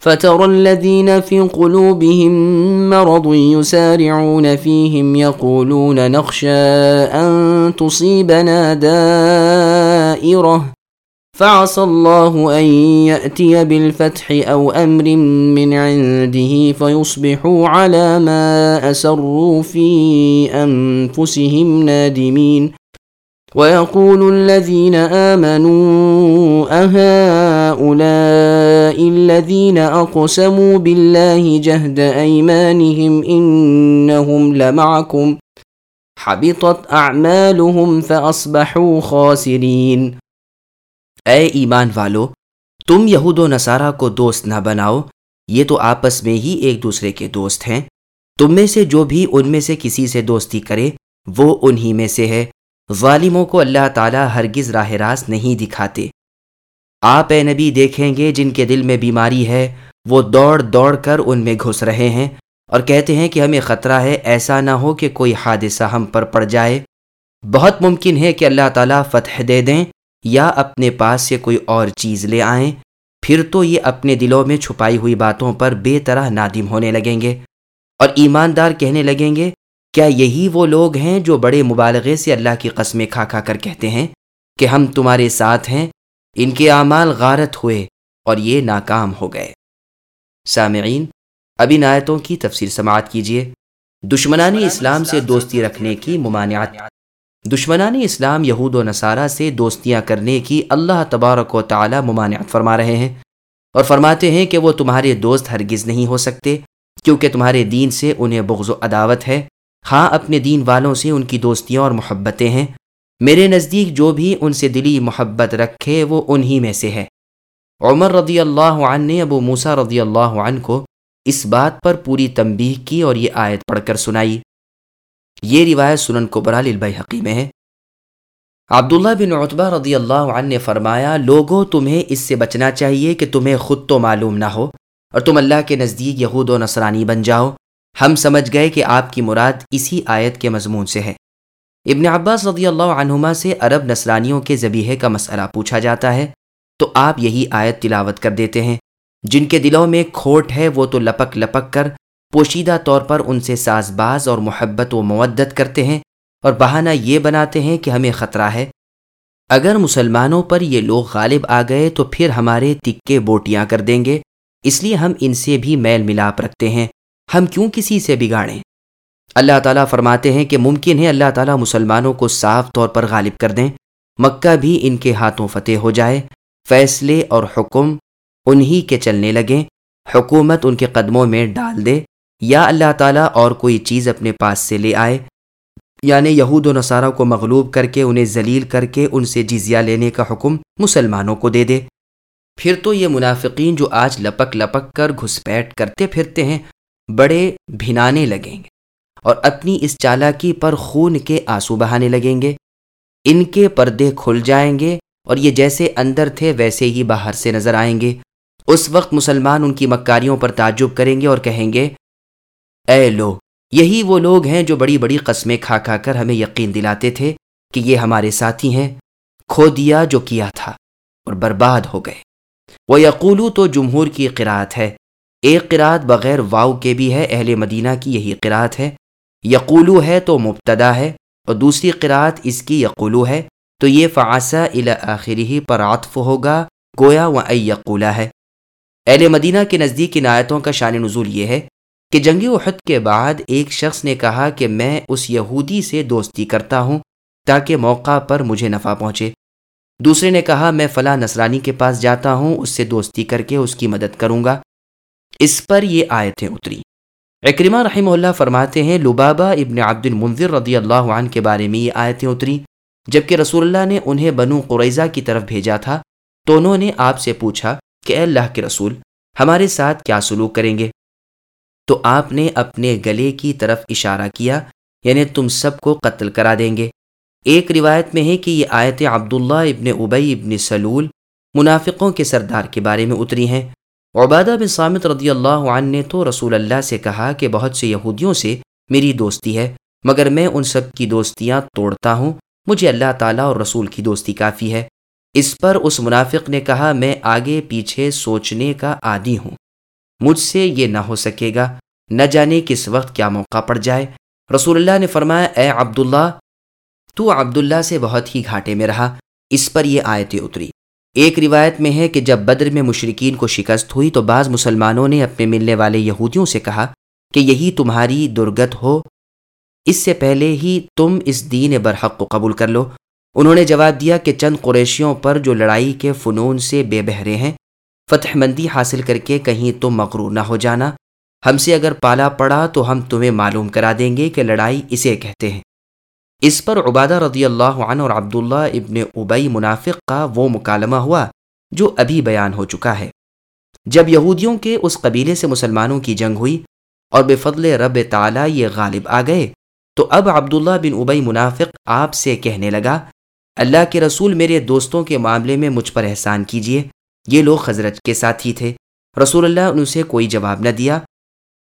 فترى الذين في قلوبهم مرض يسارعون فيهم يقولون نخشى أن تصيبنا دائرة. فعسى الله أن يأتي بالفتح أو أمر من عنده فيصبحوا على ما أسروا في أنفسهم نادمين. ويقول الذين آمنوا أهؤلاء الذين أقسموا بالله جهد أيمانهم إنهم لمعكم حبطت أعمالهم فأصبحوا خاسرين۔ اے ایمان والو، تم یہود و نصارہ کو دوست نہ بناؤ، یہ تو آپس میں ہی ایک دوسرے کے دوست ہیں۔ تم میں سے جو بھی ان میں سے کسی سے دوستی کرے، وہ انہی میں سے ہے۔ ظالموں کو اللہ تعالیٰ ہرگز راہ راست نہیں دکھاتے۔ آپ اے نبی دیکھیں گے جن کے دل میں بیماری ہے، وہ دوڑ دوڑ کر ان میں گھس رہے ہیں اور کہتے ہیں کہ ہمیں خطرہ ہے، ایسا نہ ہو کہ کوئی حادثہ ہم پر پڑ جائے۔ بہت ممکن ہے کہ اللہ تعالیٰ فتح دے دیں یا اپنے پاس سے کوئی اور چیز لے آئیں۔ پھر تو یہ اپنے دلوں میں چھپائی ہوئی باتوں پر بے طرح نادم ہونے لگیں گے اور ایماندار کہنے لگیں گے کیا یہی وہ لوگ ہیں جو بڑے مبالغے سے اللہ کی قسمیں کھا کھا کر کہتے ہیں کہ ہم تمہارے ساتھ ہیں، ان کے اعمال غارت ہوئے اور یہ ناکام ہو گئے۔ سامعین، اب ان آیتوں کی تفسیر سماعت کیجیے دشمنان اسلام سے دوستی رکھنے کی ممانعت۔ دشمنان اسلام یہود و نصارہ سے دوستیاں کرنے کی اللہ تبارک و تعالی ممانعت فرما رہے ہیں اور فرماتے ہیں کہ وہ تمہارے دوست ہرگز نہیں ہو سکتے کیونکہ تمہارے دین سے انہیں بغض و عداوت ہے۔ ہاں اپنے دین والوں سے ان کی دوستیاں اور محبتیں ہیں۔ میرے نزدیک جو بھی ان سے دلی محبت رکھے، وہ انہی میں سے ہے۔ عمر رضی اللہ عنہ نے ابو موسا رضی اللہ عنہ کو اس بات پر پوری تنبیہ کی اور یہ آیت پڑھ کر سنائی۔ یہ روایت سنن کو برال حقی میں ہے۔ عبداللہ بن عطبہ رضی اللہ عنہ نے فرمایا لوگوں تمہیں اس سے بچنا چاہیے کہ تمہیں خود تو معلوم نہ ہو اور تم اللہ کے نزدیک یہود و نصرانی بن جاؤ۔ ہم سمجھ گئے کہ آپ کی مراد اسی آیت کے مضمون سے ہے۔ ابن عباس رضی اللہ عنہما سے عرب نصرانیوں کے ذبیحے کا مسئلہ پوچھا جاتا ہے، تو آپ یہی آیت تلاوت کر دیتے ہیں۔ جن کے دلوں میں کھوٹ ہے، وہ تو لپک لپک کر پوشیدہ طور پر ان سے ساز باز اور محبت و معدت کرتے ہیں اور بہانہ یہ بناتے ہیں کہ ہمیں خطرہ ہے۔ اگر مسلمانوں پر یہ لوگ غالب آ گئے تو پھر ہمارے تکے بوٹیاں کر دیں گے، اس لیے ہم ان سے بھی میل ملاپ رکھتے ہیں۔ ہم کیوں کسی سے بگاڑیں؟ اللہ تعالیٰ فرماتے ہیں کہ ممکن ہے اللہ تعالیٰ مسلمانوں کو صاف طور پر غالب کر دیں، مکہ بھی ان کے ہاتھوں فتح ہو جائے، فیصلے اور حکم انہی کے چلنے لگیں، حکومت ان کے قدموں میں ڈال دے، یا اللہ تعالیٰ اور کوئی چیز اپنے پاس سے لے آئے یعنی یہود و نصارہ کو مغلوب کر کے انہیں ذلیل کر کے ان سے جزیہ لینے کا حکم مسلمانوں کو دے دے۔ پھر تو یہ منافقین جو آج لپک لپک کر گھسپیٹ کرتے پھرتے ہیں بڑے بھنانے لگیں گے اور اپنی اس چالاکی پر خون کے آنسو بہانے لگیں گے۔ ان کے پردے کھل جائیں گے اور یہ جیسے اندر تھے ویسے ہی باہر سے نظر آئیں گے۔ اس وقت مسلمان ان کی مکاریوں پر تعجب کریں گے اور کہیں گے، اے لو یہی وہ لوگ ہیں جو بڑی بڑی قسمیں کھا کھا کر ہمیں یقین دلاتے تھے کہ یہ ہمارے ساتھی ہیں۔ کھو دیا جو کیا تھا اور برباد ہو گئے۔ وہ یقولو تو جمہور کی قرآت ہے ایک قرآت بغیر واؤ کے بھی ہے، اہل مدینہ کی یہی قرآت ہے۔ یقولو ہے تو مبتدا ہے، اور دوسری قرآت اس کی یقولو ہے۔ تو یہ فعصا الآخری ہی پر عطف ہوگا، گویا و یقولا ہے۔ اہل مدینہ کے نزدیک ان آیتوں کا شان نزول یہ ہے کہ جنگی احد کے بعد ایک شخص نے کہا کہ میں اس یہودی سے دوستی کرتا ہوں تاکہ موقع پر مجھے نفع پہنچے۔ دوسرے نے کہا، میں فلاں نصرانی کے پاس جاتا ہوں، اس سے دوستی کر کے اس کی مدد کروں گا۔ اس پر یہ آیتیں اتری۔ اکرمہ رحمہ اللہ فرماتے ہیں لبابا ابن عبد المنظر رضی اللہ عنہ کے بارے میں یہ آیتیں اتری، جبکہ رسول اللہ نے انہیں بنو قریضہ کی طرف بھیجا تھا، تو انہوں نے آپ سے پوچھا کہ اے اللہ کے رسول، ہمارے ساتھ کیا سلوک کریں گے؟ تو آپ نے اپنے گلے کی طرف اشارہ کیا یعنی تم سب کو قتل کرا دیں گے۔ ایک روایت میں ہے کہ یہ آیت عبداللہ ابن ابئی ابن سلول منافقوں کے سردار کے بارے میں اتری ہیں۔ عبادہ بن سامت رضی اللہ عنہ نے تو رسول اللہ سے کہا کہ بہت سے یہودیوں سے میری دوستی ہے، مگر میں ان سب کی دوستیاں توڑتا ہوں۔ مجھے اللہ تعالیٰ اور رسول کی دوستی کافی ہے۔ اس پر اس منافق نے کہا، میں آگے پیچھے سوچنے کا عادی ہوں۔ مجھ سے یہ نہ ہو سکے گا، نہ جانے کس وقت کیا موقع پڑ جائے۔ رسول اللہ نے فرمایا، اے عبداللہ، تو عبداللہ سے بہت ہی گھاٹے میں رہا، اس پر یہ آیتیں اتری۔ ایک روایت میں ہے کہ جب بدر میں مشرقین کو شکست ہوئی تو بعض مسلمانوں نے اپنے ملنے والے یہودیوں سے کہا کہ یہی تمہاری درگت ہو۔ اس سے پہلے ہی تم اس دین برحق کو قبول کر لو۔ انہوں نے جواب دیا کہ چند قریشیوں پر جو لڑائی کے فنون سے بے بہرے ہیں، فتح مندی حاصل کر کے کہیں تم مغرور نہ ہو جانا۔ ہم سے اگر پالا پڑا تو ہم تمہیں معلوم کرا دیں گے کہ لڑائی اسے کہتے ہیں۔ اس پر عبادہ رضی اللہ عنہ اور عبداللہ ابن ابئی منافق کا وہ مکالمہ ہوا جو ابھی بیان ہو چکا ہے۔ جب یہودیوں کے اس قبیلے سے مسلمانوں کی جنگ ہوئی اور بے فضل رب تعالیٰ یہ غالب آ گئے، تو اب عبداللہ بن ابئی منافق آپ سے کہنے لگا، اللہ کے رسول میرے دوستوں کے معاملے میں مجھ پر احسان کیجیے یہ لوگ حضرت کے ساتھی تھے، رسول اللہ نے اسے کوئی جواب نہ دیا۔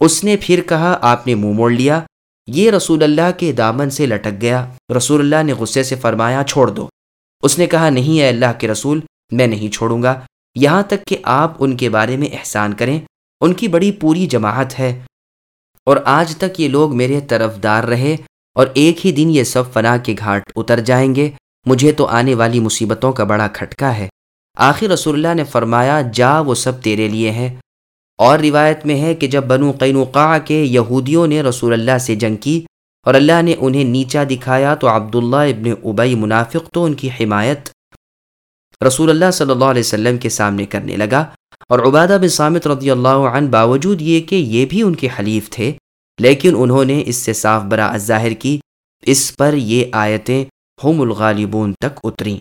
اس نے پھر کہا، آپ نے منہ مو موڑ لیا یہ رسول اللہ کے دامن سے لٹک گیا۔ رسول اللہ نے غصے سے فرمایا، چھوڑ دو۔ اس نے کہا، نہیں ہے اللہ کے رسول، میں نہیں چھوڑوں گا۔ یہاں تک کہ آپ ان کے بارے میں احسان کریں۔ ان کی بڑی پوری جماعت ہے۔ اور آج تک یہ لوگ میرے طرف دار رہے اور ایک ہی دن یہ سب فنا کے گھاٹ اتر جائیں گے۔ مجھے تو آنے والی مصیبتوں کا بڑا کھٹکا ہے۔ آخر رسول اللہ نے فرمایا، جا، وہ سب تیرے لیے ہیں۔ اور روایت میں ہے کہ جب بنو قینوقا کے یہودیوں نے رسول اللہ سے جنگ کی اور اللہ نے انہیں نیچا دکھایا تو عبداللہ ابن ابئی منافق تو ان کی حمایت رسول اللہ صلی اللہ علیہ وسلم کے سامنے کرنے لگا اور عبادہ بن سامت رضی اللہ عنہ باوجود یہ کہ یہ بھی ان کے حلیف تھے، لیکن انہوں نے اس سے صاف برا ظاہر کی، اس پر یہ آیتیں ہم الغالبون تک اتریں۔